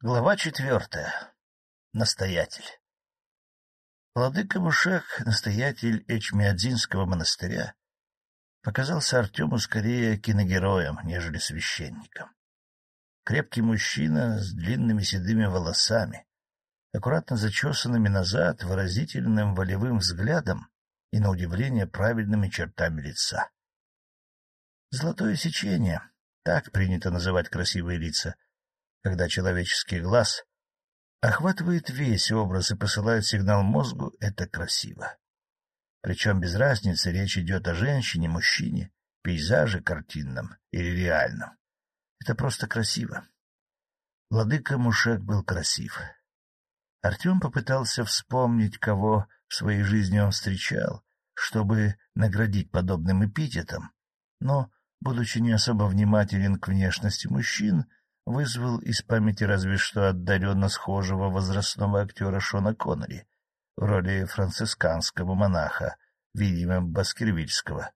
Глава четвертая. Настоятель. Владыка Мушек, настоятель Эчмиадзинского монастыря, показался Артему скорее киногероем, нежели священником. Крепкий мужчина с длинными седыми волосами, аккуратно зачесанными назад, выразительным волевым взглядом и, на удивление, правильными чертами лица. Золотое сечение — так принято называть красивые лица — когда человеческий глаз охватывает весь образ и посылает сигнал мозгу, это красиво. Причем без разницы речь идет о женщине, мужчине, пейзаже картинном или реальном. Это просто красиво. Владыка Мушек был красив. Артем попытался вспомнить, кого в своей жизни он встречал, чтобы наградить подобным эпитетом, но, будучи не особо внимателен к внешности мужчин, вызвал из памяти разве что отдаленно схожего возрастного актера Шона Коннери в роли францисканского монаха, видимо, Баскервильского,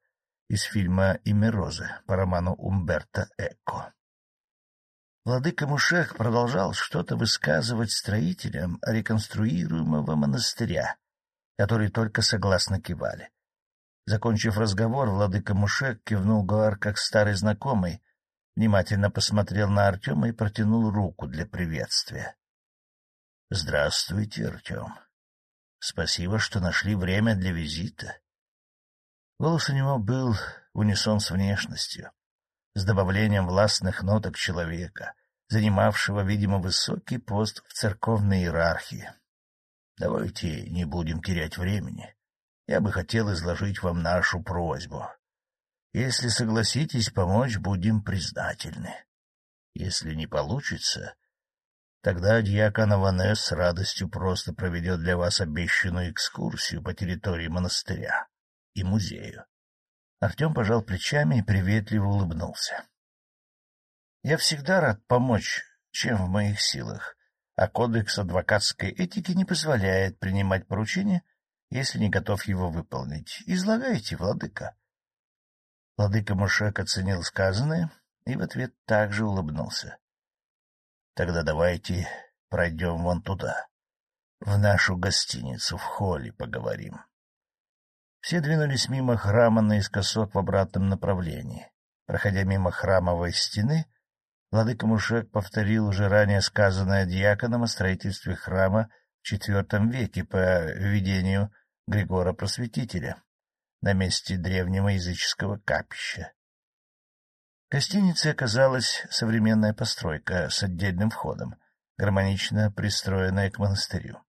из фильма «Имя Розы» по роману Умберто Эко. Владыка Мушек продолжал что-то высказывать строителям реконструируемого монастыря, которые только согласно кивали. Закончив разговор, владыка Мушек кивнул Гуар как старый знакомый, внимательно посмотрел на Артема и протянул руку для приветствия. — Здравствуйте, Артем. Спасибо, что нашли время для визита. Голос у него был унисон с внешностью, с добавлением властных ноток человека, занимавшего, видимо, высокий пост в церковной иерархии. Давайте не будем терять времени. Я бы хотел изложить вам нашу просьбу. Если согласитесь помочь, будем признательны. Если не получится, тогда дьякон Аванес с радостью просто проведет для вас обещанную экскурсию по территории монастыря и музею. Артем пожал плечами и приветливо улыбнулся. — Я всегда рад помочь, чем в моих силах, а кодекс адвокатской этики не позволяет принимать поручения, если не готов его выполнить. Излагайте, владыка. Владыка Мушек оценил сказанное и в ответ также улыбнулся. — Тогда давайте пройдем вон туда, в нашу гостиницу, в холле поговорим. Все двинулись мимо храма наискосок в обратном направлении. Проходя мимо храмовой стены, владыка Мушек повторил уже ранее сказанное дьяконом о строительстве храма в IV веке по видению Григора Просветителя на месте древнего языческого капища. Гостиницей оказалась современная постройка с отдельным входом, гармонично пристроенная к монастырю.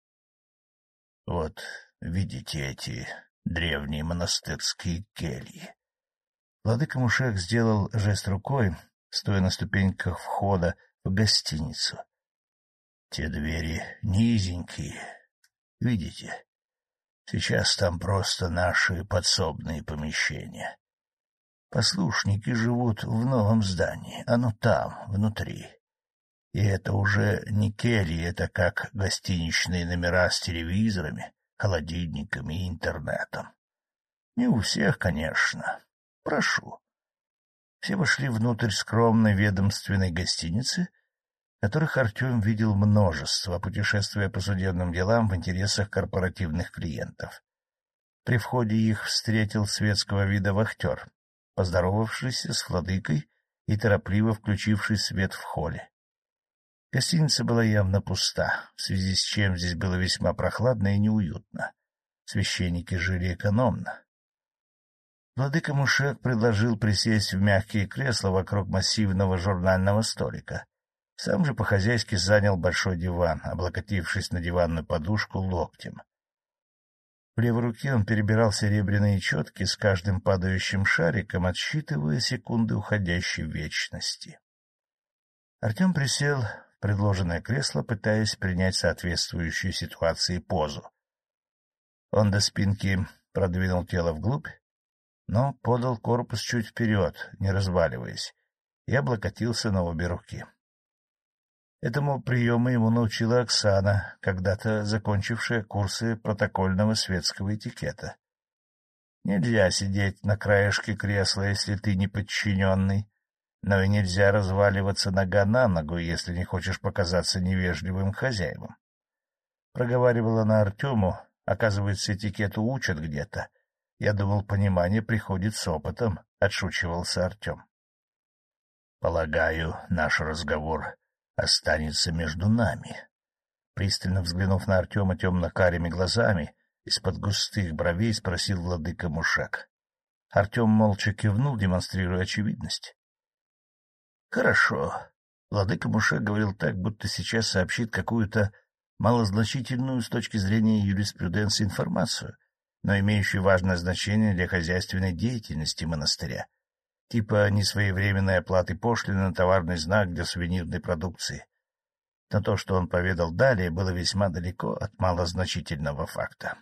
Вот, видите эти древние монастырские кельи. Владыка Мушек сделал жест рукой, стоя на ступеньках входа в гостиницу. Те двери низенькие, видите? Сейчас там просто наши подсобные помещения. Послушники живут в новом здании, оно там, внутри. И это уже не кельи, это как гостиничные номера с телевизорами, холодильниками и интернетом. Не у всех, конечно. Прошу. Все вошли внутрь скромной ведомственной гостиницы — которых Артем видел множество, путешествуя по судебным делам в интересах корпоративных клиентов. При входе их встретил светского вида вахтер, поздоровавшийся с владыкой и торопливо включивший свет в холле. Гостиница была явно пуста, в связи с чем здесь было весьма прохладно и неуютно. Священники жили экономно. Владыка Мушек предложил присесть в мягкие кресла вокруг массивного журнального столика. Сам же по-хозяйски занял большой диван, облокотившись на диванную подушку локтем. В левой руке он перебирал серебряные четки с каждым падающим шариком, отсчитывая секунды уходящей вечности. Артем присел в предложенное кресло, пытаясь принять соответствующую ситуации позу. Он до спинки продвинул тело вглубь, но подал корпус чуть вперед, не разваливаясь, и облокотился на обе руки. Этому приему ему научила Оксана, когда-то закончившая курсы протокольного светского этикета. Нельзя сидеть на краешке кресла, если ты не подчиненный. но и нельзя разваливаться нога на ногу, если не хочешь показаться невежливым хозяевам. Проговаривала на Артему, оказывается, этикету учат где-то. Я думал, понимание приходит с опытом, — отшучивался Артем. Полагаю, наш разговор останется между нами. Пристально взглянув на Артема темно-карими глазами, из-под густых бровей спросил владыка Мушак. Артем молча кивнул, демонстрируя очевидность. — Хорошо. Владыка Мушак говорил так, будто сейчас сообщит какую-то малозначительную с точки зрения юриспруденции информацию, но имеющую важное значение для хозяйственной деятельности монастыря, типа несвоевременной оплаты пошлины на товарный знак для сувенирной продукции. Но то, что он поведал далее, было весьма далеко от малозначительного факта.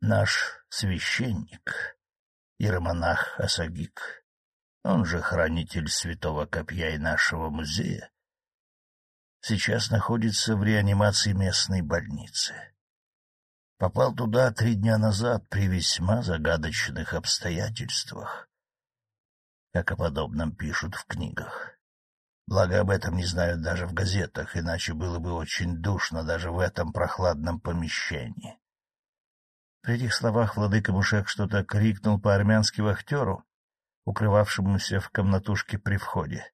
Наш священник, иеромонах Асагик, он же хранитель святого копья и нашего музея, сейчас находится в реанимации местной больницы. Попал туда три дня назад при весьма загадочных обстоятельствах как о подобном пишут в книгах. Благо об этом не знают даже в газетах, иначе было бы очень душно даже в этом прохладном помещении. При этих словах владыка Мушек что-то крикнул по-армянски вахтеру, укрывавшемуся в комнатушке при входе.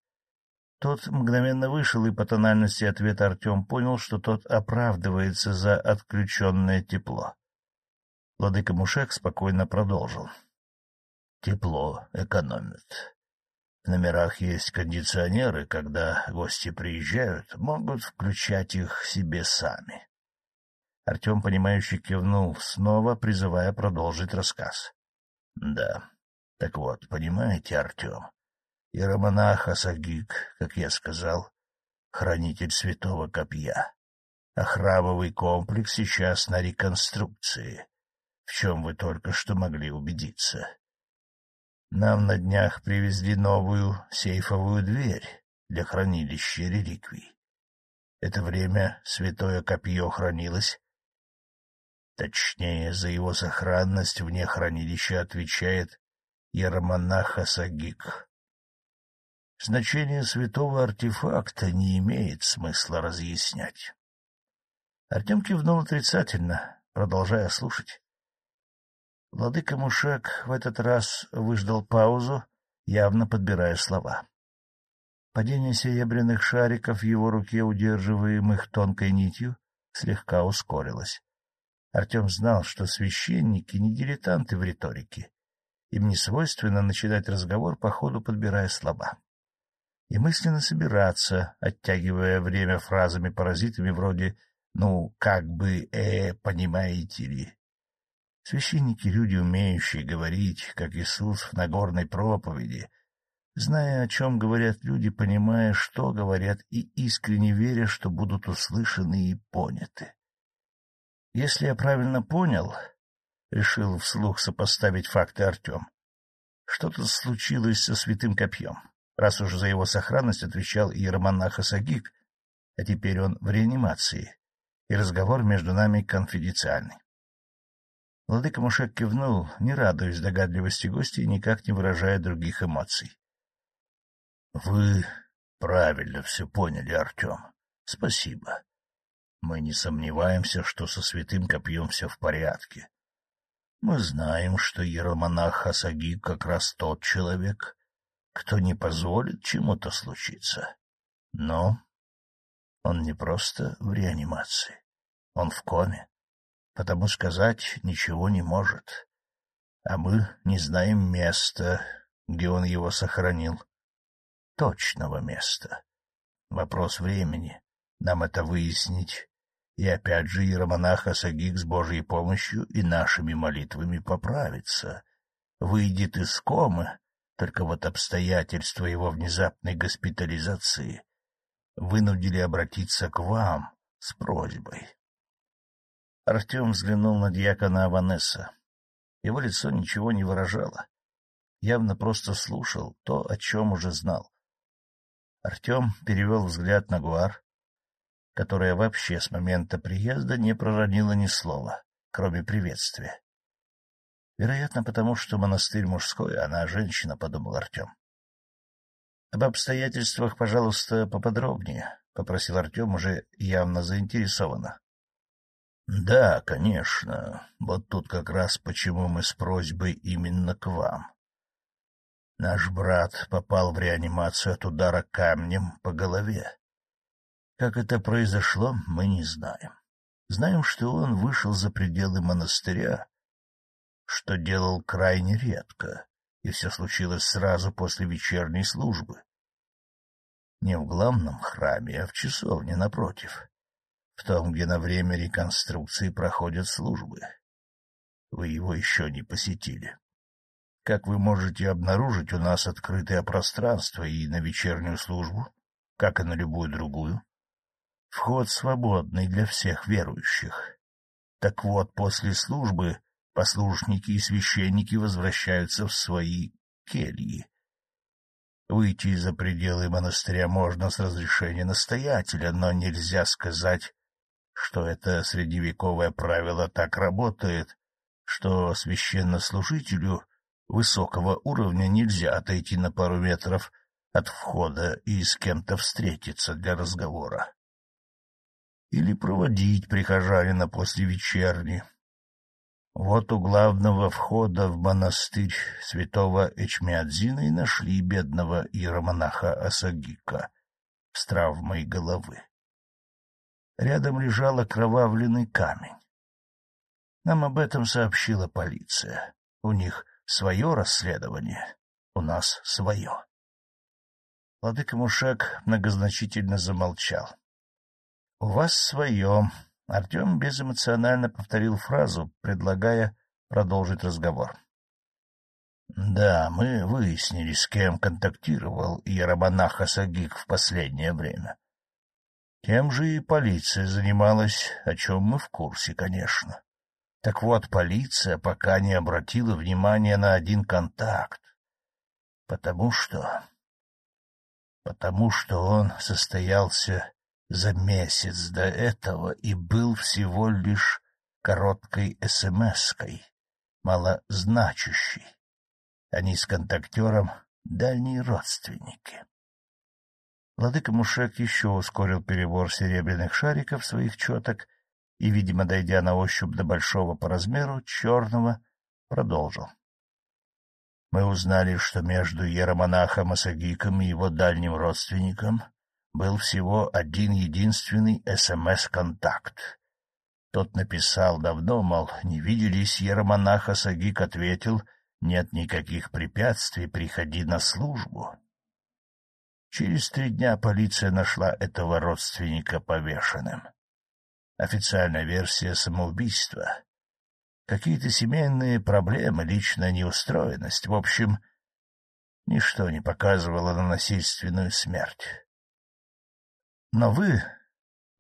Тот мгновенно вышел, и по тональности ответа Артем понял, что тот оправдывается за отключенное тепло. Владыка Мушек спокойно продолжил. — Тепло экономят. В номерах есть кондиционеры, когда гости приезжают, могут включать их себе сами. Артем, понимающий, кивнул, снова призывая продолжить рассказ. — Да, так вот, понимаете, Артем, иеромонах Асагик, как я сказал, хранитель святого копья, а храмовый комплекс сейчас на реконструкции, в чем вы только что могли убедиться. Нам на днях привезли новую сейфовую дверь для хранилища реликвий. Это время святое копье хранилось. Точнее, за его сохранность вне хранилища отвечает иеромонах Асагик. Значение святого артефакта не имеет смысла разъяснять. Артем кивнул отрицательно, продолжая слушать. Владыка Мушек в этот раз выждал паузу, явно подбирая слова. Падение серебряных шариков в его руке, удерживаемых тонкой нитью, слегка ускорилось. Артем знал, что священники не дилетанты в риторике. Им не свойственно начинать разговор по ходу, подбирая слова. И мысленно собираться, оттягивая время фразами-паразитами вроде «ну, как бы, э, понимаете ли», Священники — люди, умеющие говорить, как Иисус в Нагорной проповеди, зная, о чем говорят люди, понимая, что говорят, и искренне веря, что будут услышаны и поняты. Если я правильно понял, — решил вслух сопоставить факты Артем, — что-то случилось со святым копьем, раз уж за его сохранность отвечал иеромонах Асагик, а теперь он в реанимации, и разговор между нами конфиденциальный. Владыка Мушек кивнул, не радуясь догадливости гостя никак не выражая других эмоций. — Вы правильно все поняли, Артем. Спасибо. Мы не сомневаемся, что со святым копьем все в порядке. Мы знаем, что иеромонах Хасаги как раз тот человек, кто не позволит чему-то случиться. Но он не просто в реанимации, он в коме потому сказать ничего не может. А мы не знаем места, где он его сохранил. Точного места. Вопрос времени. Нам это выяснить. И опять же иеромонах Асагик с Божьей помощью и нашими молитвами поправится. Выйдет из комы, только вот обстоятельства его внезапной госпитализации вынудили обратиться к вам с просьбой. Артем взглянул на дьякона Аванесса. Его лицо ничего не выражало. Явно просто слушал то, о чем уже знал. Артем перевел взгляд на Гуар, которая вообще с момента приезда не проронила ни слова, кроме приветствия. Вероятно, потому что монастырь мужской, а она женщина, — подумал Артем. — Об обстоятельствах, пожалуйста, поподробнее, — попросил Артем уже явно заинтересованно. — Да, конечно. Вот тут как раз почему мы с просьбой именно к вам. Наш брат попал в реанимацию от удара камнем по голове. Как это произошло, мы не знаем. Знаем, что он вышел за пределы монастыря, что делал крайне редко, и все случилось сразу после вечерней службы. Не в главном храме, а в часовне напротив, в том, где на время реконструкции проходят службы. Вы его еще не посетили. Как вы можете обнаружить, у нас открытое пространство и на вечернюю службу, как и на любую другую. Вход свободный для всех верующих. Так вот, после службы послушники и священники возвращаются в свои кельи. Выйти за пределы монастыря можно с разрешения настоятеля, но нельзя сказать, что это средневековое правило так работает, что священнослужителю высокого уровня нельзя отойти на пару метров от входа и с кем-то встретиться для разговора. Или проводить прихожанина после вечерни, вот у главного входа в монастырь святого Эчмиадзина и нашли бедного иеромонаха Асагика с травмой головы. Рядом лежал окровавленный камень. Нам об этом сообщила полиция. У них свое расследование, у нас свое. Владыка Мушек многозначительно замолчал. — У вас свое, Артем безэмоционально повторил фразу, предлагая продолжить разговор. — Да, мы выяснили, с кем контактировал иеромонах Асагик в последнее время. Тем же и полиция занималась, о чем мы в курсе, конечно. Так вот, полиция пока не обратила внимания на один контакт, потому что... потому что он состоялся за месяц до этого и был всего лишь короткой СМС-кой, малозначащей. Они с контактером — дальние родственники. Владыка Мушек еще ускорил перебор серебряных шариков своих четок и, видимо, дойдя на ощупь до большого по размеру, черного, продолжил. Мы узнали, что между иеромонахом Асагиком и его дальним родственником был всего один единственный СМС-контакт. Тот написал давно, мол, не виделись, Еромонаха Сагик ответил, нет никаких препятствий, приходи на службу. Через три дня полиция нашла этого родственника повешенным. Официальная версия самоубийства. Какие-то семейные проблемы, личная неустроенность. В общем, ничто не показывало на насильственную смерть. Но вы,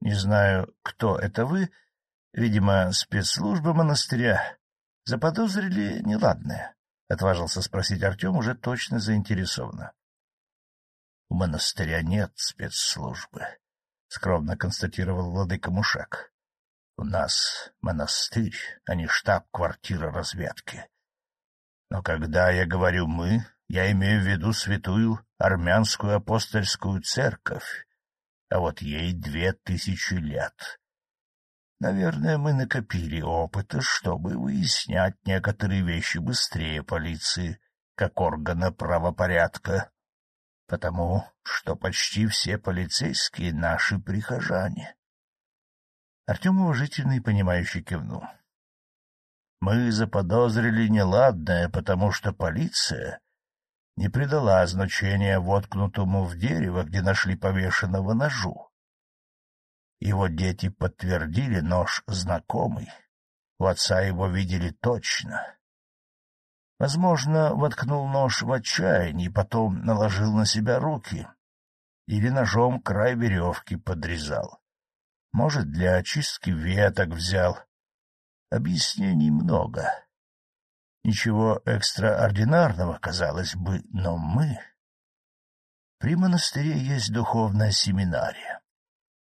не знаю, кто это вы, видимо, спецслужбы монастыря, заподозрили неладное, — отважился спросить Артем уже точно заинтересованно. — монастыря нет спецслужбы, — скромно констатировал владыка Мушак. — У нас монастырь, а не штаб-квартира разведки. Но когда я говорю «мы», я имею в виду святую армянскую апостольскую церковь, а вот ей две тысячи лет. Наверное, мы накопили опыта, чтобы выяснять некоторые вещи быстрее полиции, как органа правопорядка, потому что почти все полицейские — наши прихожане. Артем уважительно и понимающе кивнул. Мы заподозрили неладное, потому что полиция не придала значения воткнутому в дерево, где нашли повешенного ножу. Его дети подтвердили нож знакомый. У отца его видели точно. Возможно, воткнул нож в отчаянии, потом наложил на себя руки. Или ножом край веревки подрезал. Может, для очистки веток взял. Объяснений много. Ничего экстраординарного, казалось бы, но мы... При монастыре есть духовная семинария.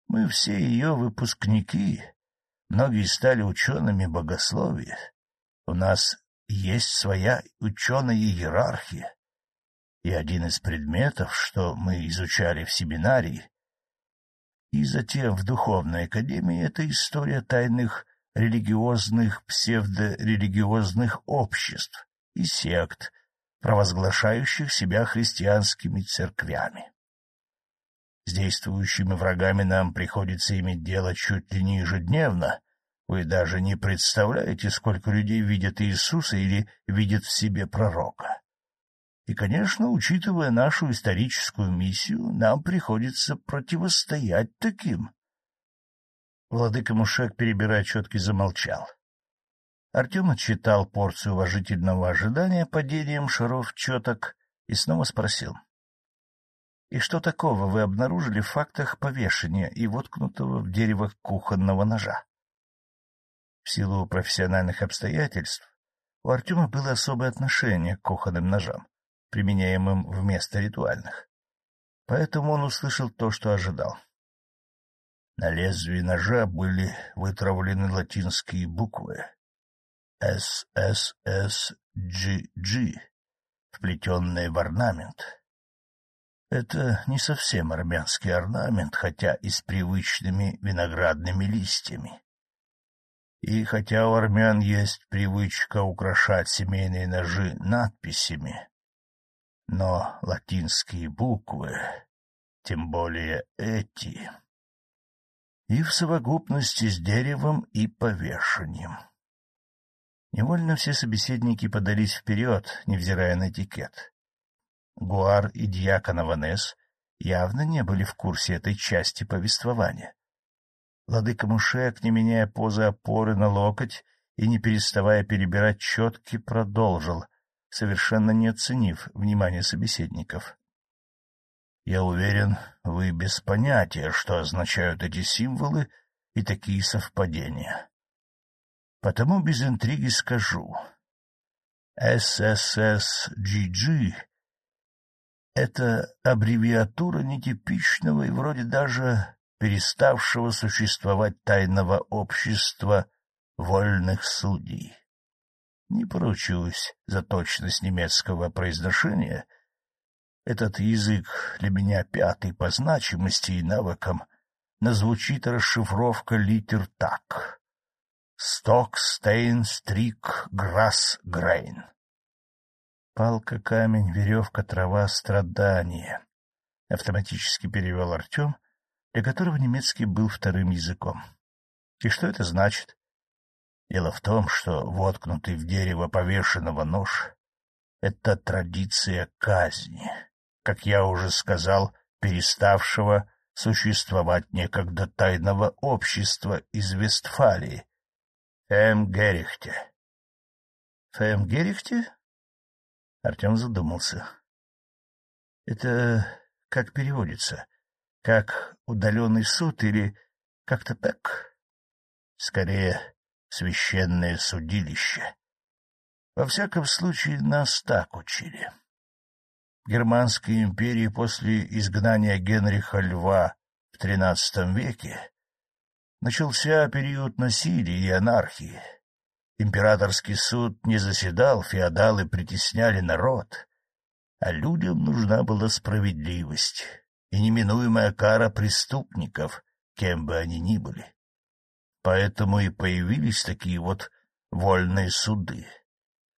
Мы все ее выпускники, многие стали учеными богословия. У нас есть своя ученая иерархия. и один из предметов, что мы изучали в семинарии, и затем в Духовной Академии, это история тайных религиозных, псевдорелигиозных обществ и сект, провозглашающих себя христианскими церквями. С действующими врагами нам приходится иметь дело чуть ли не ежедневно. Вы даже не представляете, сколько людей видят Иисуса или видят в себе пророка. И, конечно, учитывая нашу историческую миссию, нам приходится противостоять таким. Владыка Мушек, перебирая четки, замолчал. Артем отчитал порцию уважительного ожидания падением шаров четок и снова спросил. — И что такого вы обнаружили в фактах повешения и воткнутого в дерево кухонного ножа? В силу профессиональных обстоятельств у Артема было особое отношение к кухонным ножам применяемым вместо ритуальных. Поэтому он услышал то, что ожидал. На лезвии ножа были вытравлены латинские буквы «СССГГ», вплетенные в орнамент. Это не совсем армянский орнамент, хотя и с привычными виноградными листьями. И хотя у армян есть привычка украшать семейные ножи надписями, но латинские буквы, тем более эти, и в совокупности с деревом и повешением. Невольно все собеседники подались вперед, невзирая на этикет. Гуар и дьякон Аванес явно не были в курсе этой части повествования. Владыка Мушек, не меняя позы опоры на локоть и не переставая перебирать четки, продолжил — совершенно не оценив внимание собеседников. — Я уверен, вы без понятия, что означают эти символы и такие совпадения. Потому без интриги скажу. SSSGG — это аббревиатура нетипичного и вроде даже переставшего существовать тайного общества вольных судей. Не поручусь за точность немецкого произношения. Этот язык для меня пятый по значимости и навыкам. Назвучит расшифровка литер так. Сток, стейн, стрик, грасс, грейн. Палка, камень, веревка, трава, страдание. Автоматически перевел Артем, для которого немецкий был вторым языком. И что это значит? Дело в том, что воткнутый в дерево повешенного нож — это традиция казни, как я уже сказал, переставшего существовать некогда тайного общества из Вестфалии, Фэм-Герихте. Фэм-Герихте? Артем задумался. Это как переводится? Как удаленный суд или как-то так? Скорее, священное судилище. Во всяком случае, нас так учили. Германской империи после изгнания Генриха Льва в XIII веке начался период насилия и анархии. Императорский суд не заседал, феодалы притесняли народ, а людям нужна была справедливость и неминуемая кара преступников, кем бы они ни были. Поэтому и появились такие вот вольные суды.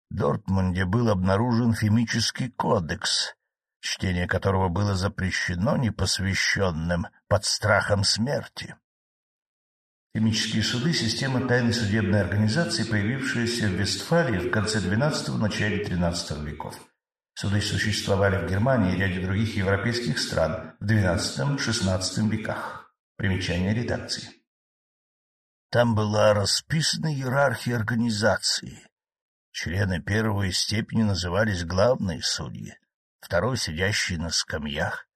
В Дортмунде был обнаружен химический кодекс, чтение которого было запрещено непосвященным под страхом смерти. Химические суды — система тайной судебной организации, появившаяся в Вестфалии в конце XII – начале XIII веков. Суды существовали в Германии и ряде других европейских стран в XII-XVI веках. Примечание редакции. Там была расписана иерархия организации. Члены первой степени назывались главные судьи, второй — сидящие на скамьях,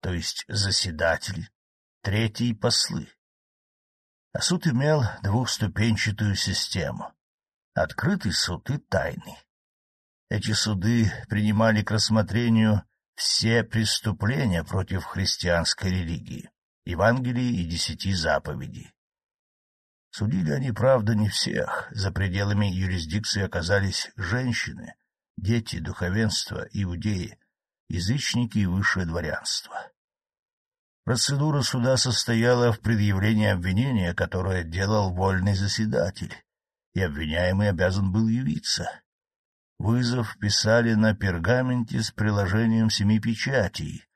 то есть заседатели, третий — послы. А суд имел двухступенчатую систему — открытый суд и тайный. Эти суды принимали к рассмотрению все преступления против христианской религии, Евангелии и десяти заповедей. Судили они, правда, не всех. За пределами юрисдикции оказались женщины, дети, духовенство, иудеи. язычники и высшее дворянство. Процедура суда состояла в предъявлении обвинения, которое делал вольный заседатель, и обвиняемый обязан был явиться. Вызов писали на пергаменте с приложением семи печатей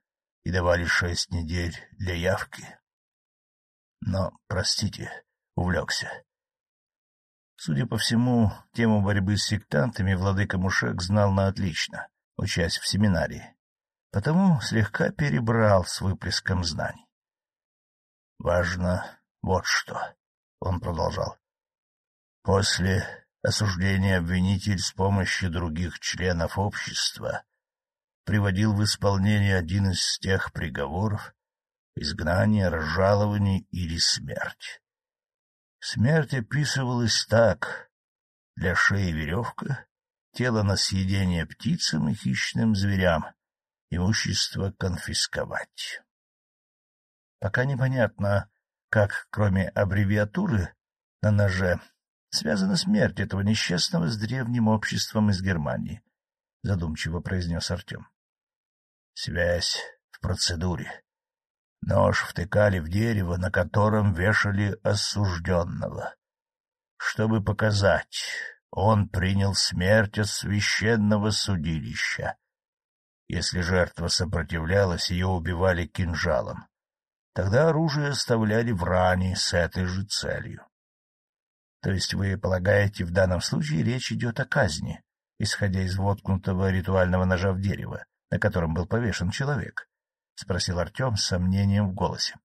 и давали шесть недель для явки. Но, простите, увлекся. Судя по всему, тему борьбы с сектантами владыка Мушек знал на отлично, учась в семинарии потому слегка перебрал с выплеском знаний. — Важно вот что, — он продолжал. После осуждения обвинитель с помощью других членов общества приводил в исполнение один из тех приговоров — изгнание, разжалование или смерть. Смерть описывалась так — для шеи веревка, тело на съедение птицам и хищным зверям, имущество конфисковать. Пока непонятно, как, кроме аббревиатуры на ноже, связана смерть этого несчастного с древним обществом из Германии, — задумчиво произнес Артем. Связь в процедуре. Нож втыкали в дерево, на котором вешали осужденного. Чтобы показать, он принял смерть от священного судилища. Если жертва сопротивлялась, ее убивали кинжалом. Тогда оружие оставляли в ране с этой же целью. То есть вы полагаете, в данном случае речь идет о казни, исходя из воткнутого ритуального ножа в дерево, на котором был повешен человек? — спросил Артем с сомнением в голосе.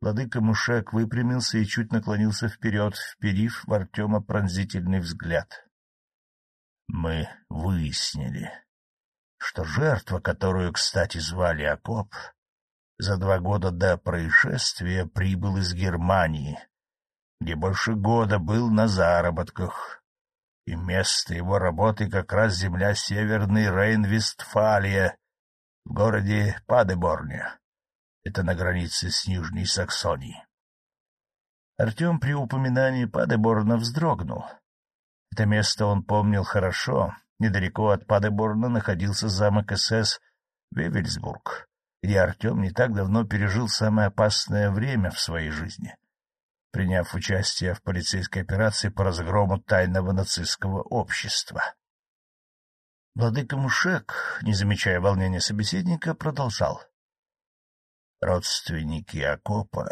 Владыка Мушек выпрямился и чуть наклонился вперед, вперив в Артема пронзительный взгляд. — Мы выяснили, что жертва, которую, кстати, звали Акоп, за два года до происшествия прибыл из Германии, где больше года был на заработках, и место его работы как раз земля Северный Рейн-Вестфалия в городе Падеборне. Это на границе с Нижней Саксонией. Артем при упоминании Падеборна вздрогнул. Это место он помнил хорошо, Недалеко от Падеборна находился замок СС Вевельсбург, где Артем не так давно пережил самое опасное время в своей жизни, приняв участие в полицейской операции по разгрому тайного нацистского общества. Владыка Мушек, не замечая волнения собеседника, продолжал. Родственники Акопа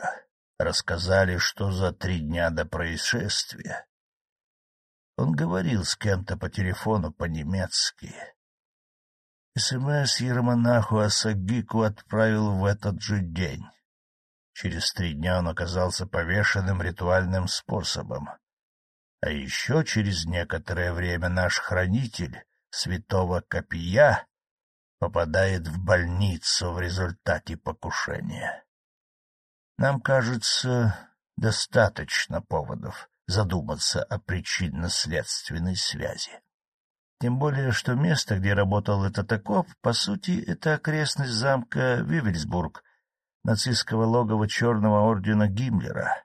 рассказали, что за три дня до происшествия он говорил с кем-то по телефону по-немецки. СМС Ермонаху Асагику отправил в этот же день. Через три дня он оказался повешенным ритуальным способом. А еще через некоторое время наш хранитель, святого Копия, попадает в больницу в результате покушения. Нам кажется, достаточно поводов задуматься о причинно-следственной связи. Тем более, что место, где работал этот окоп, по сути, это окрестность замка Вивельсбург, нацистского логова Черного ордена Гиммлера.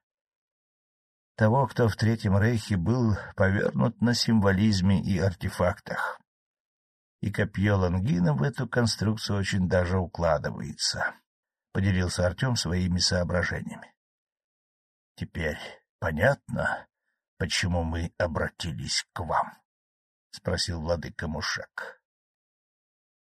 Того, кто в Третьем Рейхе был повернут на символизме и артефактах. И копье Лангина в эту конструкцию очень даже укладывается, — поделился Артем своими соображениями. Теперь понятно, почему мы обратились к вам? — спросил владыка Мушек.